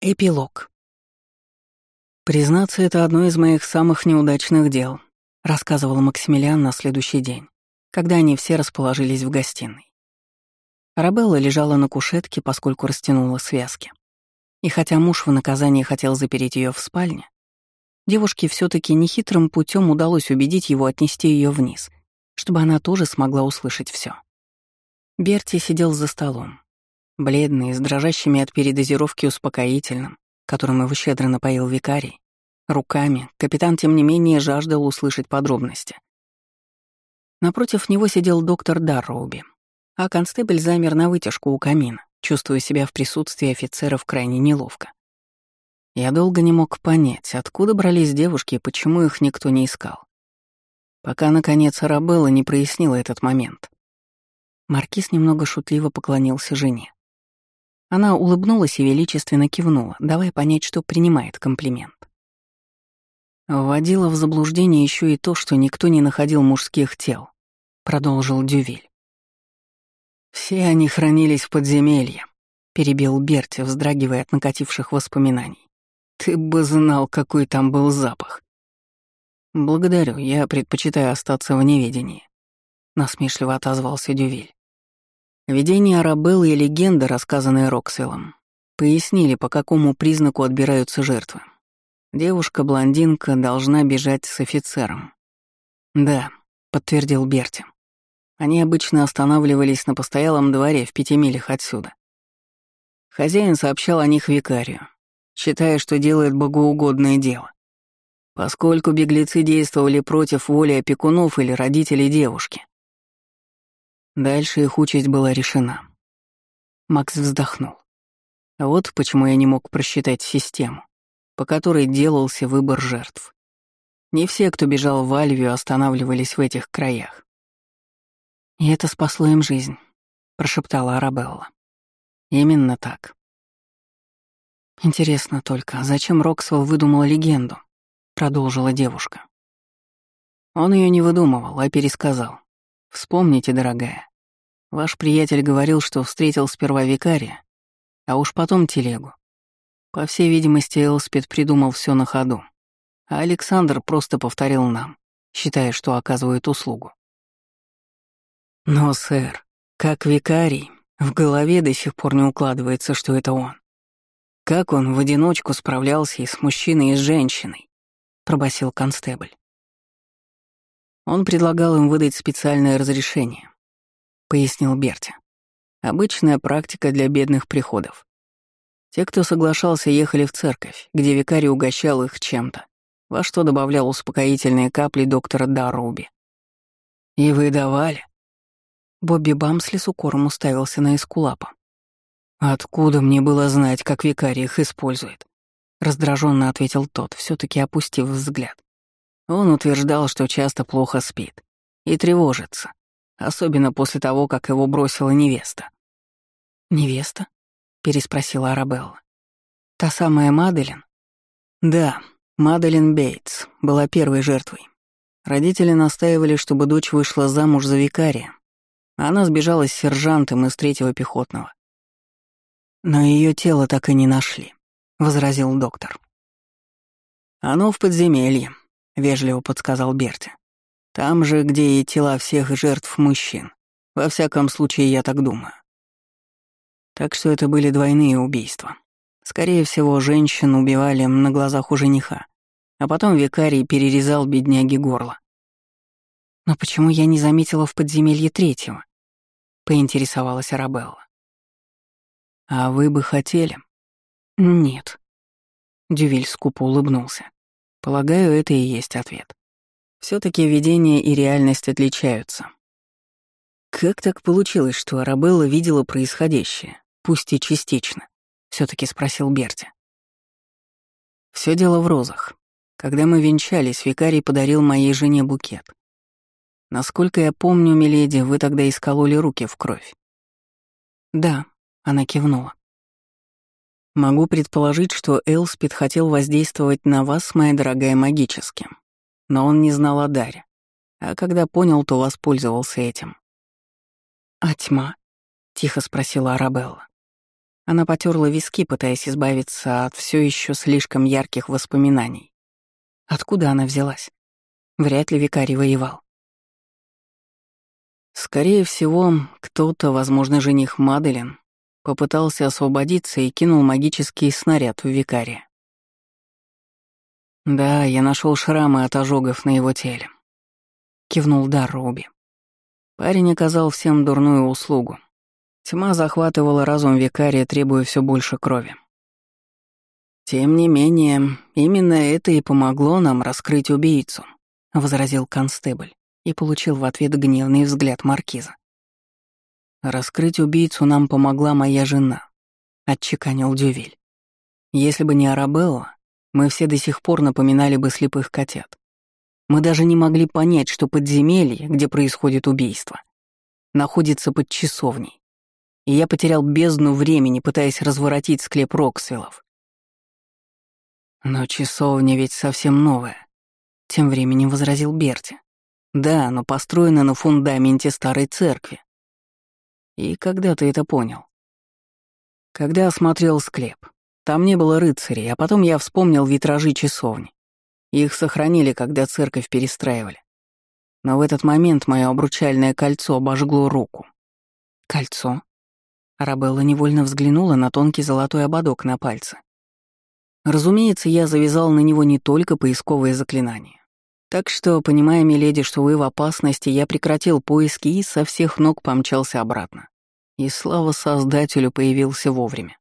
Эпилог. «Признаться, это одно из моих самых неудачных дел», — рассказывал Максимилиан на следующий день, когда они все расположились в гостиной. Арабелла лежала на кушетке, поскольку растянула связки. И хотя муж в наказании хотел запереть ее в спальне, девушке все таки нехитрым путем удалось убедить его отнести ее вниз, чтобы она тоже смогла услышать все. Берти сидел за столом, Бледный, с дрожащими от передозировки успокоительным, которым его щедро напоил викарий, руками, капитан, тем не менее, жаждал услышать подробности. Напротив него сидел доктор Дарроуби, а констебль замер на вытяжку у камина, чувствуя себя в присутствии офицеров крайне неловко. Я долго не мог понять, откуда брались девушки и почему их никто не искал. Пока, наконец, Арабелла не прояснила этот момент. Маркиз немного шутливо поклонился жене. Она улыбнулась и величественно кивнула, давая понять, что принимает комплимент. Вводило в заблуждение еще и то, что никто не находил мужских тел, продолжил Дювиль. Все они хранились в подземелье, перебил Берти, вздрагивая от накативших воспоминаний. Ты бы знал, какой там был запах. Благодарю, я предпочитаю остаться в неведении, насмешливо отозвался Дювиль. Видение Арабеллы и легенды, рассказанные Роксвиллом, пояснили, по какому признаку отбираются жертвы. Девушка-блондинка должна бежать с офицером. «Да», — подтвердил Берти. Они обычно останавливались на постоялом дворе в пяти милях отсюда. Хозяин сообщал о них викарию, считая, что делает богоугодное дело. Поскольку беглецы действовали против воли опекунов или родителей девушки, Дальше их участь была решена. Макс вздохнул. А вот почему я не мог просчитать систему, по которой делался выбор жертв. Не все, кто бежал в Альвию, останавливались в этих краях. «И это спасло им жизнь», — прошептала Арабелла. «Именно так». «Интересно только, зачем Роксвелл выдумал легенду?» — продолжила девушка. Он ее не выдумывал, а пересказал. Вспомните, дорогая. Ваш приятель говорил, что встретил сперва викария, а уж потом телегу. По всей видимости, Элспид придумал все на ходу, а Александр просто повторил нам, считая, что оказывает услугу. Но, сэр, как викарий, в голове до сих пор не укладывается, что это он. Как он в одиночку справлялся и с мужчиной, и с женщиной, пробасил констебль. Он предлагал им выдать специальное разрешение, пояснил Берти. Обычная практика для бедных приходов. Те, кто соглашался, ехали в церковь, где викарий угощал их чем-то, во что добавлял успокоительные капли доктора Дарруби. «И вы давали?» Бобби Бамсли с укором уставился на Эскулапа. «Откуда мне было знать, как викарий их использует?» Раздраженно ответил тот, все таки опустив взгляд. Он утверждал, что часто плохо спит и тревожится, особенно после того, как его бросила невеста. «Невеста?» — переспросила Арабелла. «Та самая Маделин?» «Да, Маделин Бейтс была первой жертвой. Родители настаивали, чтобы дочь вышла замуж за викария. Она сбежала с сержантом из третьего пехотного. Но ее тело так и не нашли, — возразил доктор. Оно в подземелье, вежливо подсказал Берти. Там же, где и тела всех жертв мужчин. Во всяком случае, я так думаю. Так что это были двойные убийства. Скорее всего, женщин убивали на глазах у жениха, а потом викарий перерезал бедняге горло. «Но почему я не заметила в подземелье третьего?» — поинтересовалась Арабелла. «А вы бы хотели?» «Нет». Дювиль скупо улыбнулся. Полагаю, это и есть ответ. Все таки видение и реальность отличаются. Как так получилось, что Арабелла видела происходящее, пусть и частично? все таки спросил Берти. Все дело в розах. Когда мы венчались, викарий подарил моей жене букет. Насколько я помню, миледи, вы тогда искололи руки в кровь. Да, она кивнула. Могу предположить, что Элспид хотел воздействовать на вас, моя дорогая, магически. Но он не знал о даре. А когда понял, то воспользовался этим. «А тьма?» — тихо спросила Арабелла. Она потерла виски, пытаясь избавиться от все еще слишком ярких воспоминаний. Откуда она взялась? Вряд ли викарий воевал. Скорее всего, кто-то, возможно, жених Маделин, попытался освободиться и кинул магический снаряд в викария. «Да, я нашел шрамы от ожогов на его теле», — кивнул Дар Руби. Парень оказал всем дурную услугу. Тьма захватывала разум викария, требуя все больше крови. «Тем не менее, именно это и помогло нам раскрыть убийцу», — возразил констебль и получил в ответ гневный взгляд маркиза. «Раскрыть убийцу нам помогла моя жена», — отчеканил Дювиль. «Если бы не Арабелла, мы все до сих пор напоминали бы слепых котят. Мы даже не могли понять, что подземелье, где происходит убийство, находится под часовней. И я потерял бездну времени, пытаясь разворотить склеп Роксвиллов. Но часовня ведь совсем новая, тем временем возразил Берти. Да, но построена на фундаменте старой церкви. И когда ты это понял? Когда осмотрел склеп. Там не было рыцарей, а потом я вспомнил витражи часовни. Их сохранили, когда церковь перестраивали. Но в этот момент мое обручальное кольцо обожгло руку. Кольцо? Арабелла невольно взглянула на тонкий золотой ободок на пальце. Разумеется, я завязал на него не только поисковые заклинания. Так что, понимая, миледи, что вы в опасности, я прекратил поиски и со всех ног помчался обратно. И слава Создателю появился вовремя.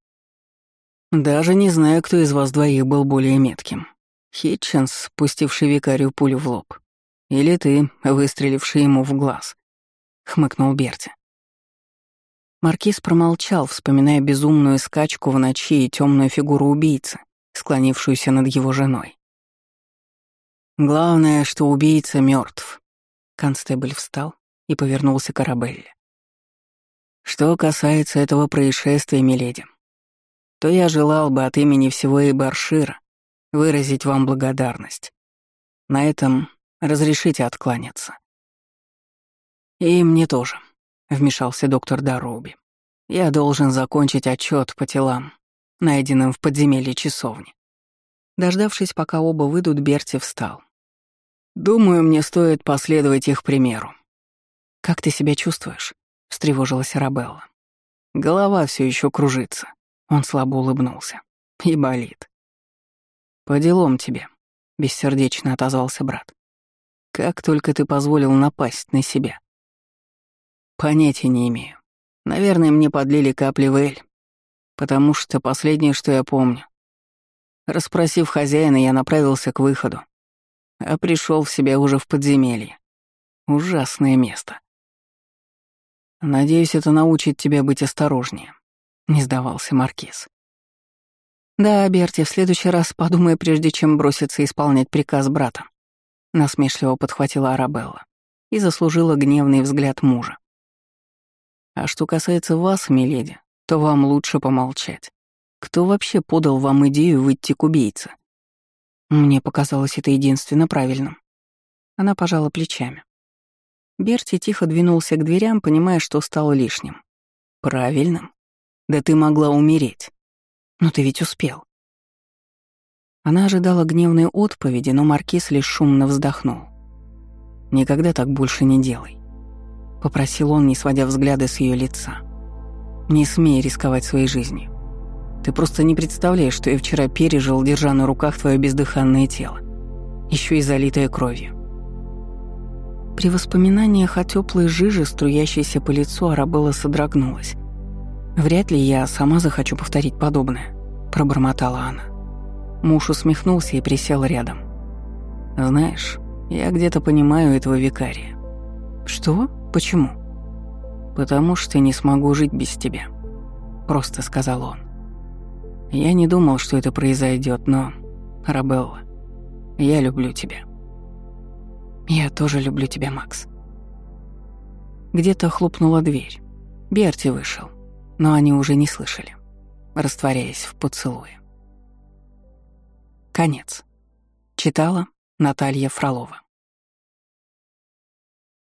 Даже не знаю, кто из вас двоих был более метким. Хитченс, пустивший викарию пулю в лоб. Или ты, выстреливший ему в глаз. Хмыкнул Берти. Маркиз промолчал, вспоминая безумную скачку в ночи и темную фигуру убийцы, склонившуюся над его женой. Главное, что убийца мертв. Констебль встал и повернулся к Арабелле. Что касается этого происшествия, миледи, то я желал бы от имени всего Эйбаршира выразить вам благодарность. На этом разрешите откланяться. И мне тоже, вмешался доктор Даруби. Я должен закончить отчет по телам, найденным в подземелье часовни. Дождавшись, пока оба выйдут, Берти встал. «Думаю, мне стоит последовать их примеру». «Как ты себя чувствуешь?» — встревожилась Арабелла. «Голова все еще кружится. Он слабо улыбнулся. «И болит». «По делам тебе», — бессердечно отозвался брат. «Как только ты позволил напасть на себя?» «Понятия не имею. Наверное, мне подлили капли в эль, потому что последнее, что я помню. Расспросив хозяина, я направился к выходу, а пришел в себя уже в подземелье. Ужасное место. Надеюсь, это научит тебя быть осторожнее. — не сдавался Маркиз. «Да, Берти, в следующий раз подумай, прежде чем броситься исполнять приказ брата», — насмешливо подхватила Арабелла и заслужила гневный взгляд мужа. «А что касается вас, миледи, то вам лучше помолчать. Кто вообще подал вам идею выйти к убийце?» Мне показалось это единственно правильным. Она пожала плечами. Берти тихо двинулся к дверям, понимая, что стало лишним. «Правильным? Да ты могла умереть. Но ты ведь успел. Она ожидала гневной отповеди, но Маркиз лишь шумно вздохнул. «Никогда так больше не делай», — попросил он, не сводя взгляда с ее лица. «Не смей рисковать своей жизнью. Ты просто не представляешь, что я вчера пережил, держа на руках твое бездыханное тело, еще и залитое кровью». При воспоминаниях о теплой жиже, струящейся по лицу, Арабелла содрогнулась. «Вряд ли я сама захочу повторить подобное», — пробормотала она. Муж усмехнулся и присел рядом. «Знаешь, я где-то понимаю этого викария». «Что? Почему?» «Потому что не смогу жить без тебя», — просто сказал он. «Я не думал, что это произойдет, но, Рабелла, я люблю тебя». «Я тоже люблю тебя, Макс». Где-то хлопнула дверь. Берти вышел но они уже не слышали, растворяясь в поцелуе. Конец. Читала Наталья Фролова.